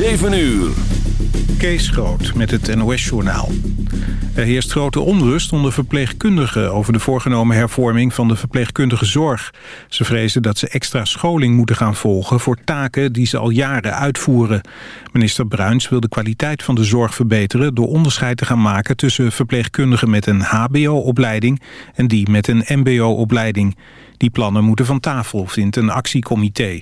7 uur. Kees Groot met het NOS-journaal. Er heerst grote onrust onder verpleegkundigen... over de voorgenomen hervorming van de verpleegkundige zorg. Ze vrezen dat ze extra scholing moeten gaan volgen... voor taken die ze al jaren uitvoeren. Minister Bruins wil de kwaliteit van de zorg verbeteren... door onderscheid te gaan maken tussen verpleegkundigen met een hbo-opleiding... en die met een mbo-opleiding. Die plannen moeten van tafel, vindt een actiecomité.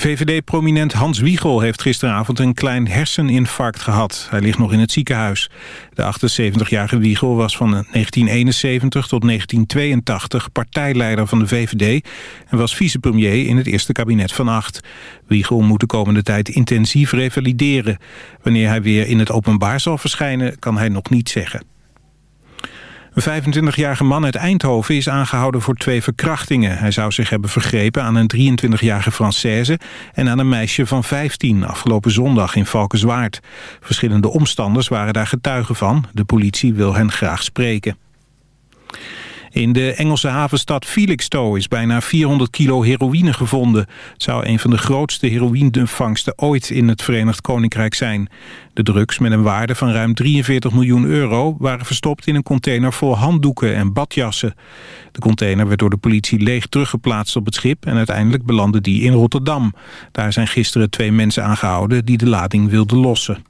VVD-prominent Hans Wiegel heeft gisteravond een klein herseninfarct gehad. Hij ligt nog in het ziekenhuis. De 78-jarige Wiegel was van 1971 tot 1982 partijleider van de VVD... en was vicepremier in het eerste kabinet van acht. Wiegel moet de komende tijd intensief revalideren. Wanneer hij weer in het openbaar zal verschijnen, kan hij nog niet zeggen. Een 25-jarige man uit Eindhoven is aangehouden voor twee verkrachtingen. Hij zou zich hebben vergrepen aan een 23-jarige Française... en aan een meisje van 15 afgelopen zondag in Valkenswaard. Verschillende omstanders waren daar getuigen van. De politie wil hen graag spreken. In de Engelse havenstad Felixstowe is bijna 400 kilo heroïne gevonden. Het zou een van de grootste heroïnevangsten ooit in het Verenigd Koninkrijk zijn. De drugs met een waarde van ruim 43 miljoen euro waren verstopt in een container vol handdoeken en badjassen. De container werd door de politie leeg teruggeplaatst op het schip en uiteindelijk belandde die in Rotterdam. Daar zijn gisteren twee mensen aangehouden die de lading wilden lossen.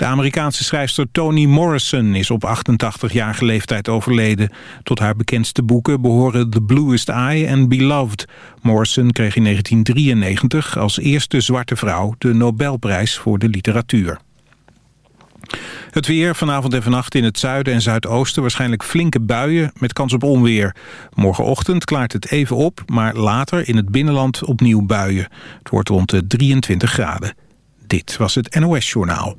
De Amerikaanse schrijfster Toni Morrison is op 88-jarige leeftijd overleden. Tot haar bekendste boeken behoren The Bluest Eye en Beloved. Morrison kreeg in 1993 als eerste zwarte vrouw de Nobelprijs voor de literatuur. Het weer vanavond en vannacht in het zuiden en zuidoosten waarschijnlijk flinke buien met kans op onweer. Morgenochtend klaart het even op, maar later in het binnenland opnieuw buien. Het wordt rond de 23 graden. Dit was het NOS Journaal.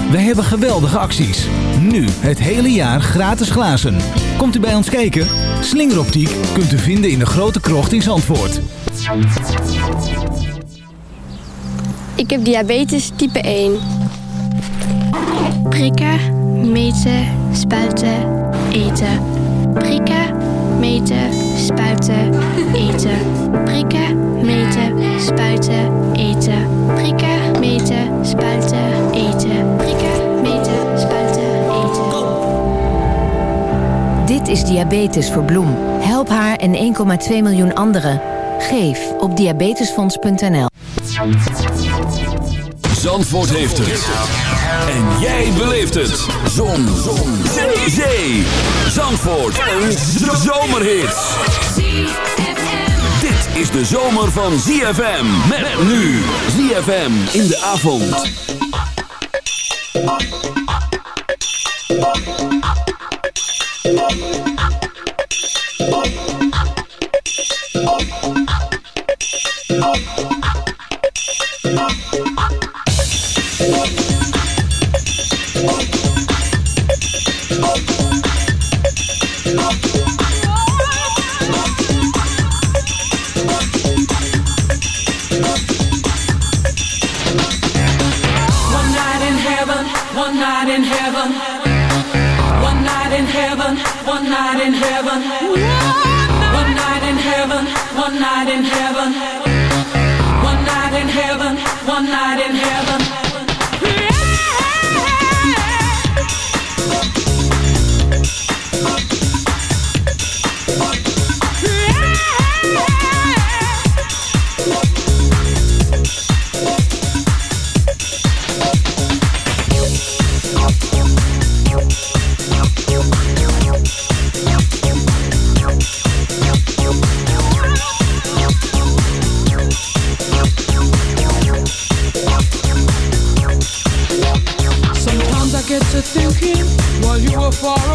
Wij hebben geweldige acties. Nu het hele jaar gratis glazen. Komt u bij ons kijken? Slingeroptiek kunt u vinden in de grote krocht in Zandvoort. Ik heb diabetes type 1. Prikken, meten, spuiten, eten. Prikken, meten, spuiten, eten. Prikken, meten, spuiten, eten. Prikken, meten, spuiten, eten. Dit is Diabetes voor Bloem. Help haar en 1,2 miljoen anderen. Geef op diabetesfonds.nl. Zandvoort heeft het. En jij beleeft het. Zon. Zon. Zee. Zandvoort. Een zomerhit. Dit is de zomer van ZFM. Met nu. ZFM in de avond. for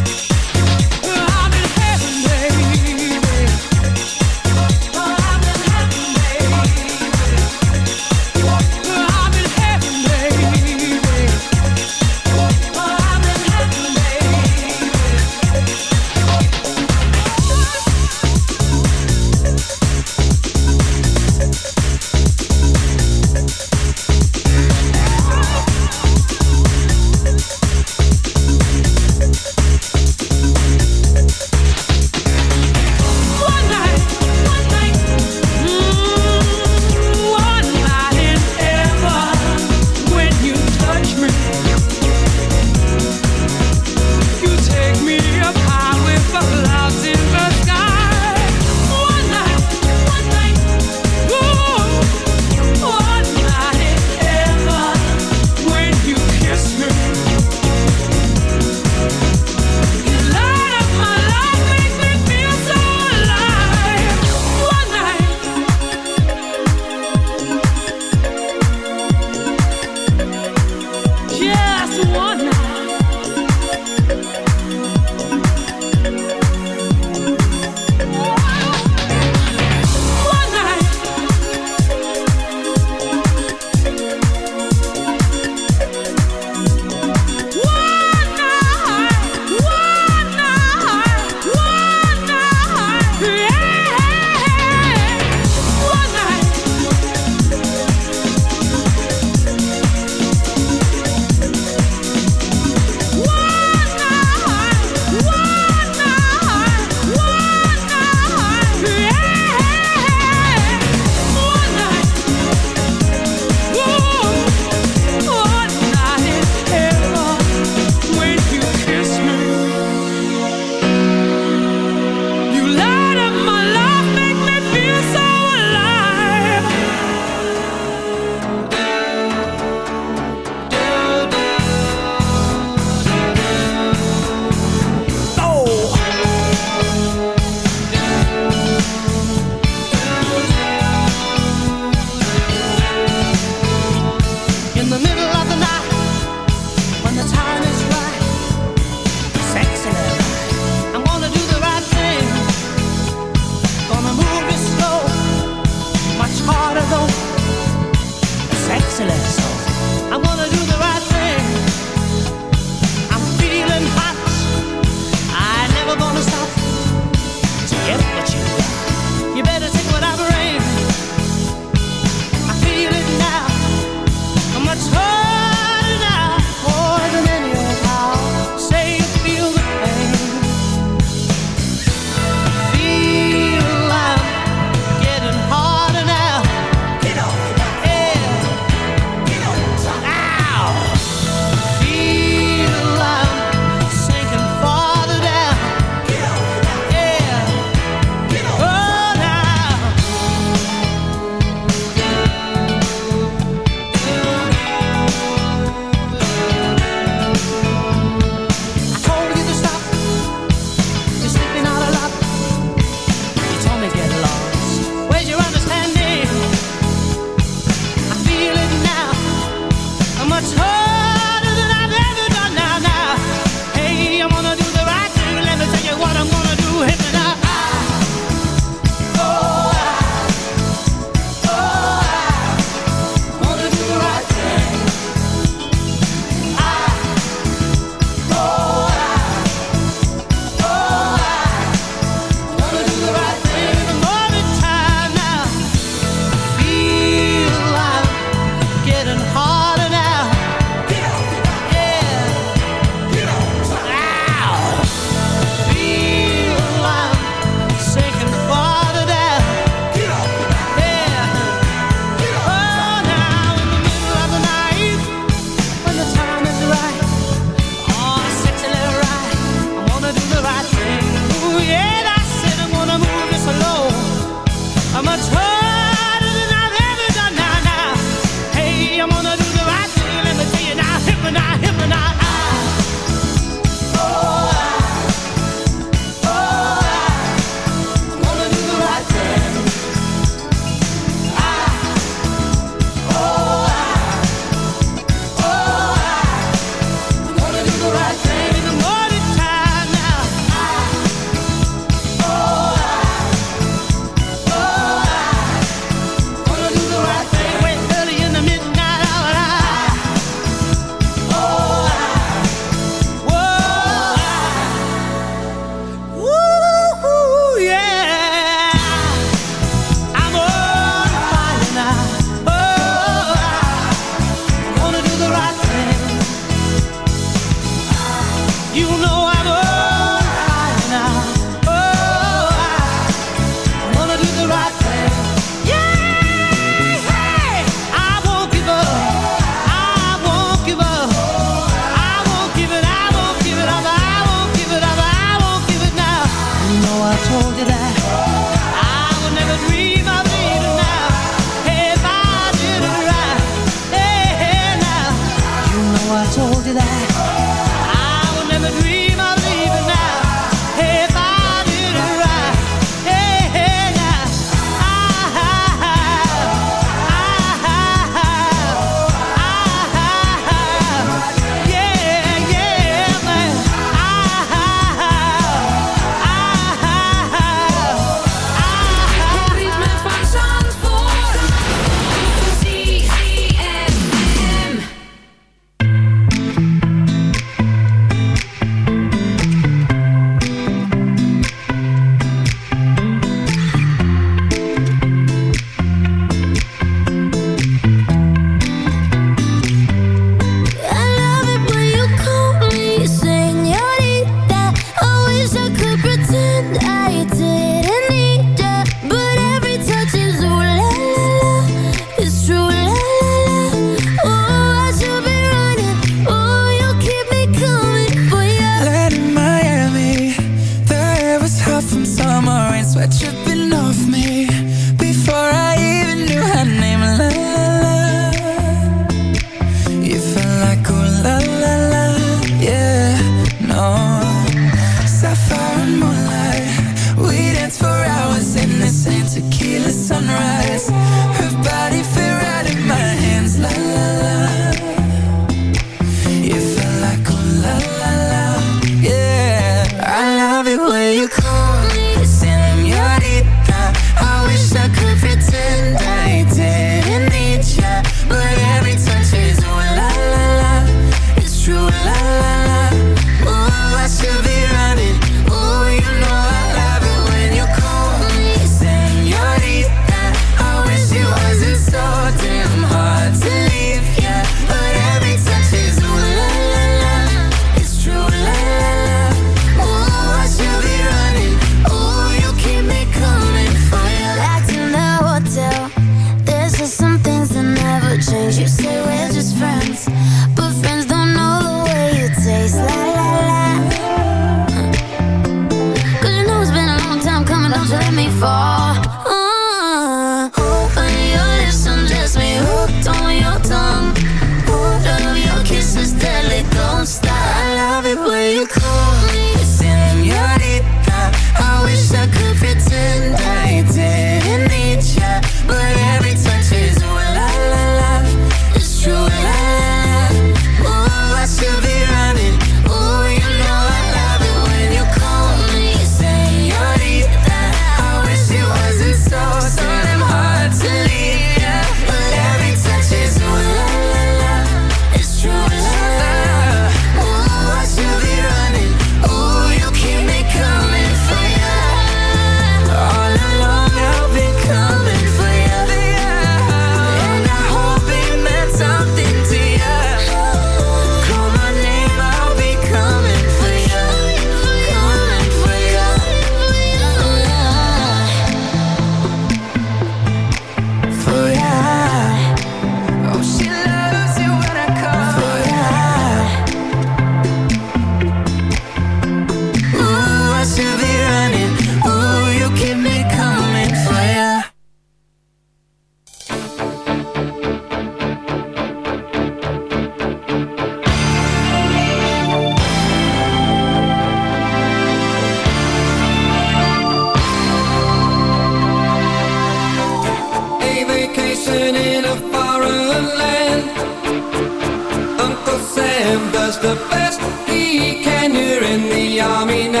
in the army now.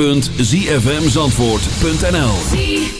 www.zfmzandvoort.nl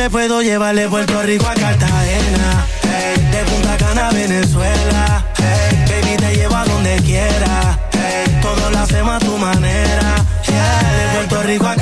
te puedo llevar de Puerto Rico a Cartagena, hey, de Punta Cana a Venezuela, hey, baby te llevo a donde quiera, hey, todo lo hacemos a tu manera, yeah, de Puerto Rico a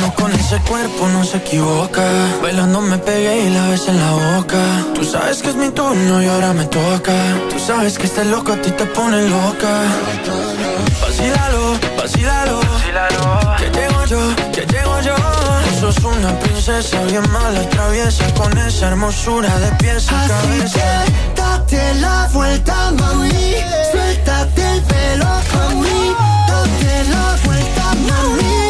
No con ese cuerpo no se equivoca. Bailando me pegué y la ves en la boca. Tú sabes que es mi turno y ahora me toca. Tú sabes que este loco a ti te pone loca. Vacílalo, vacílalo. Que llego yo, que llego yo. Tú sos una princesa bien mala, traviesa. Con esa hermosura de pies a Así date la vuelta, mami. Suéltate el pelo, mami. Date la vuelta, mami.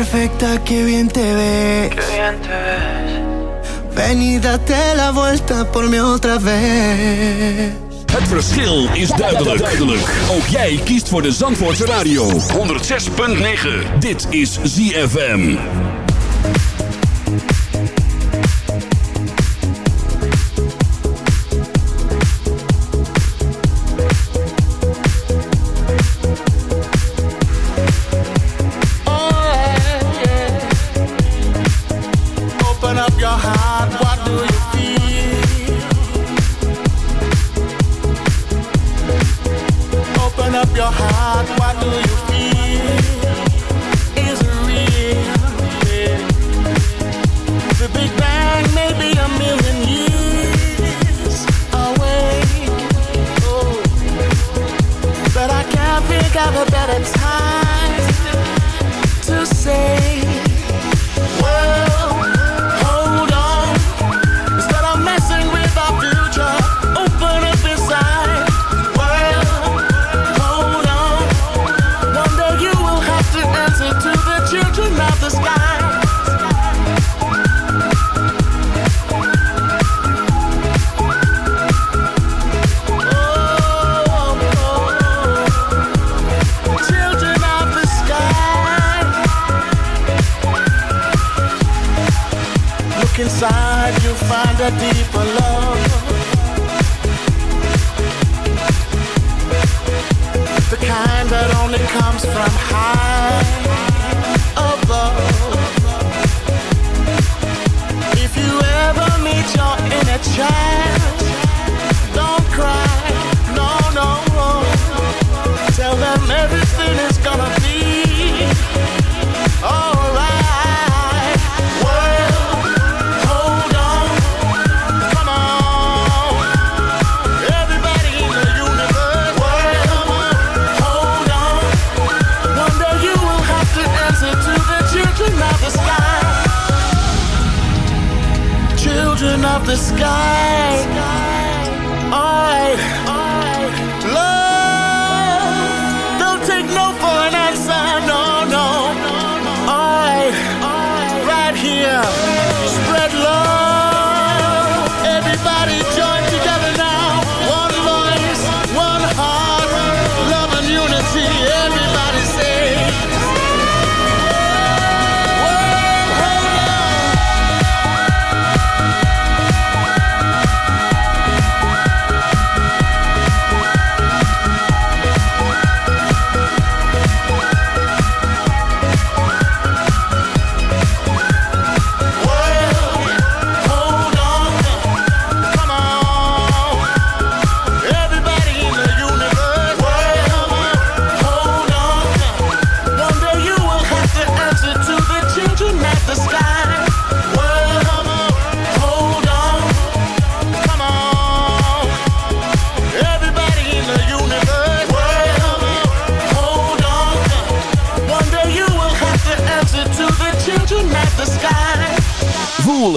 perfecta, qué bien te ves. Qué bien te ves. Ven date la vuelta por mi otra vez. Het verschil is duidelijk. duidelijk. Ook jij kiest voor de Zandvoortse radio. 106.9. Dit is ZFM.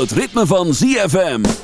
het ritme van ZFM.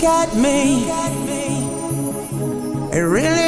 Look at me. It really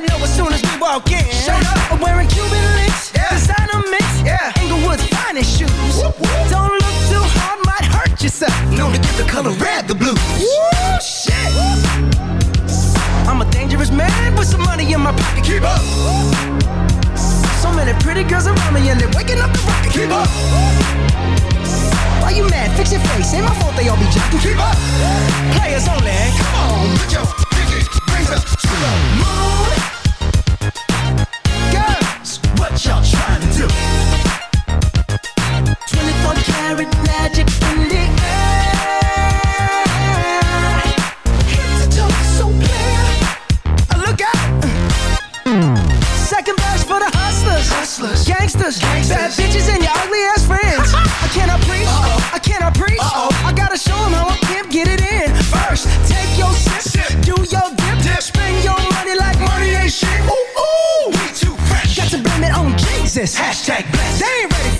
They know as soon as we walk in. I'm wearing Cuban links. Designer mix. Inglewood's finest shoes. Don't look too hard, might hurt yourself. Known to give the color red the blues. Woo, shit. I'm a dangerous man with some money in my pocket. Keep up. So many pretty girls around me and they're waking up the rocket. Keep up. Why you mad? Fix your face. Ain't my fault they all be jocking. Keep up. Players only. Come on, put your Move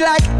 Like,